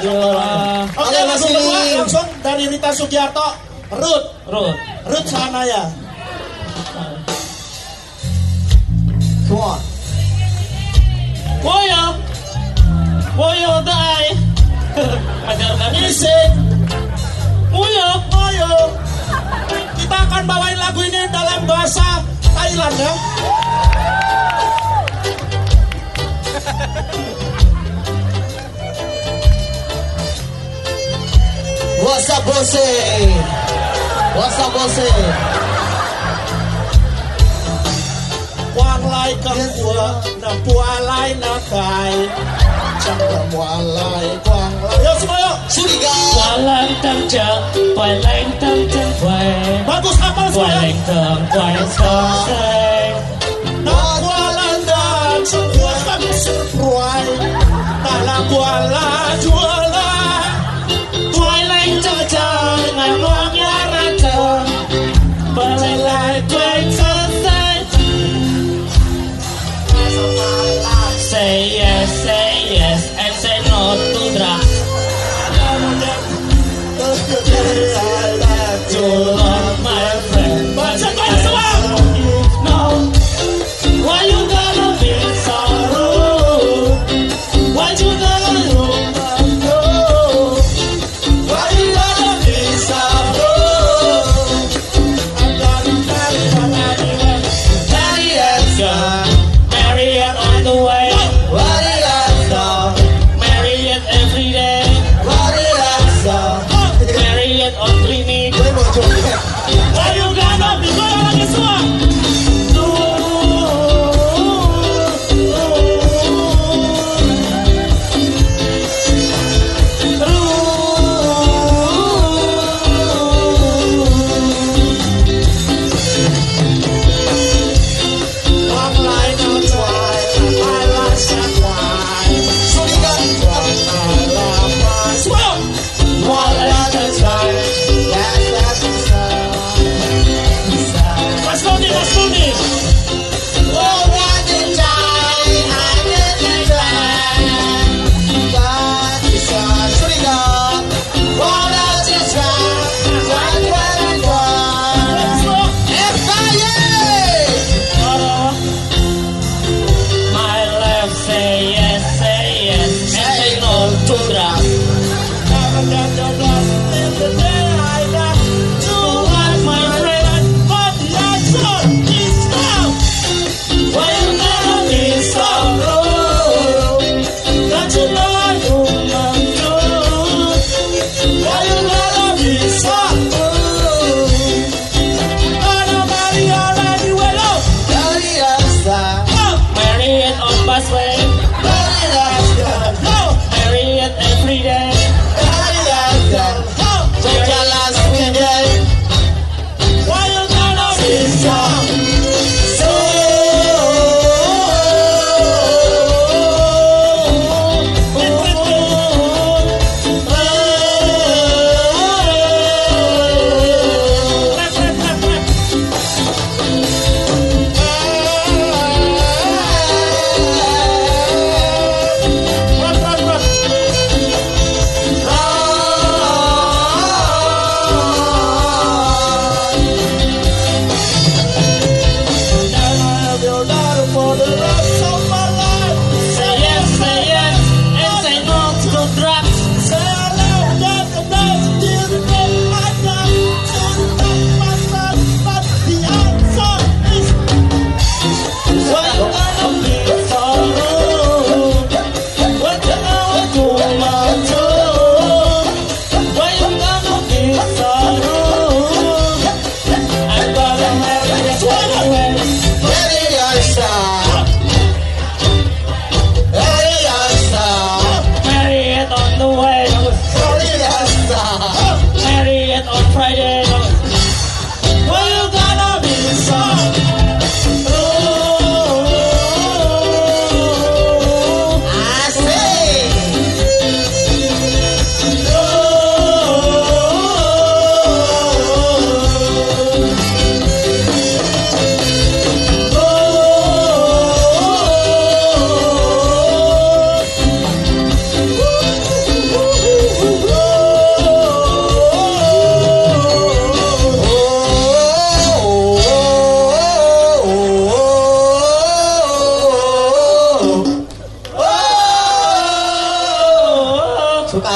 Oke, Halo, langsung kedua, langsung dari Rita Sugiarto. Ruth, Ruth. Ruth Sanaya. Come on. Woyo. Woyo dai. Ajarkan Ngising, Woyo. ayo. Kita akan bawain lagu ini dalam bahasa Thailand ya. What's up, Bossy? What's up, Bossy? Quang lai cầm vừa, nằm qua lai nà khai. Chẳng là qua lai, quang lai. Yo, semua yo. Suriga. Quang lai tăng trợ, quay lai tăng chân quay. Bagus apa semua yo? Quay lai tăng, quay tăng say. Nằm qua lai tăng, chẳng qua tăng sửa quay. Tà là qua la chúa. Olha o gado, olha só.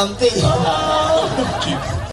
something.